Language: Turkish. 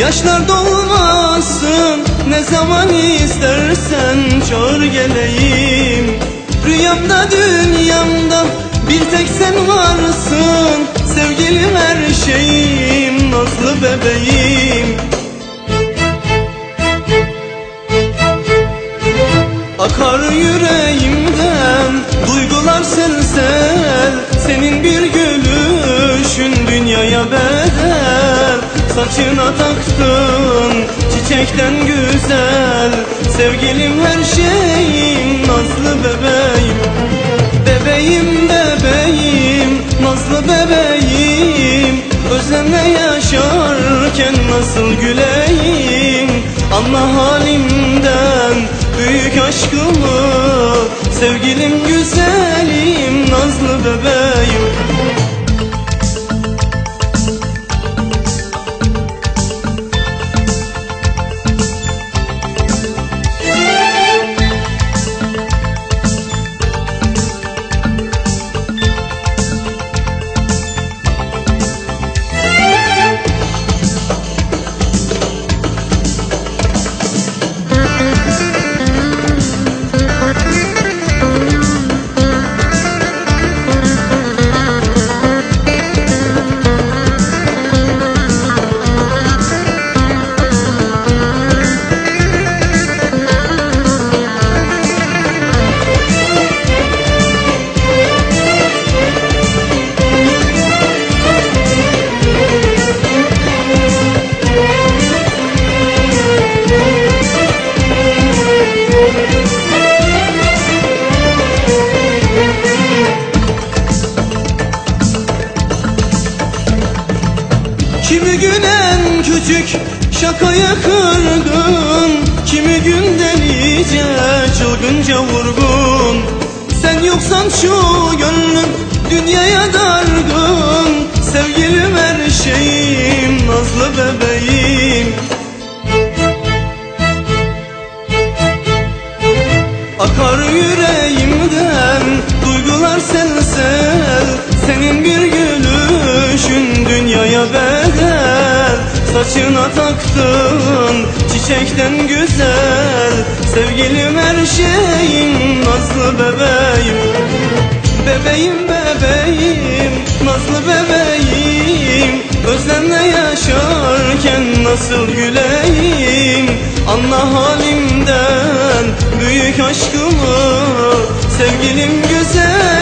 Yaşlar dolmasın. Ne zaman istersen çağır geleyim. Rüyamda dünyamda bir tek sen varsın. Sevgilim her şeyim nazlı bebeğim. Akar yüreğimden duygular sel sel. Senin bir gülüşün dünyaya bedel Saçına taktın. Çiçekten güzel Sevgilim her şeyim. Nazlı bebeğim Bebeğim bebeğim. Nazlı bebeğim. Özlemle yaşarken nasıl güleyim? Anla halimden büyük aşkımı. Sevgilim güzelim nazlı bebeğim Kimi gün en küçük şakaya kırgın. Kimi gün delice çılgınca vurgun. Sen yoksan şu gönlüm dünyaya dargın. Sevgilim her şeyim nazlı bebeğim. Akar yüreğimden duygular sel sel. Senin bir gülüşün dünyaya bedel Saçına taktın. Çiçekten güzel Sevgilim her şeyim. Nazlı bebeğim Bebeğim bebeğim nazlı bebeğim. Özlemle yaşarken nasıl güleyim? Anla halimden büyük aşkımı Sevgilim bebeğim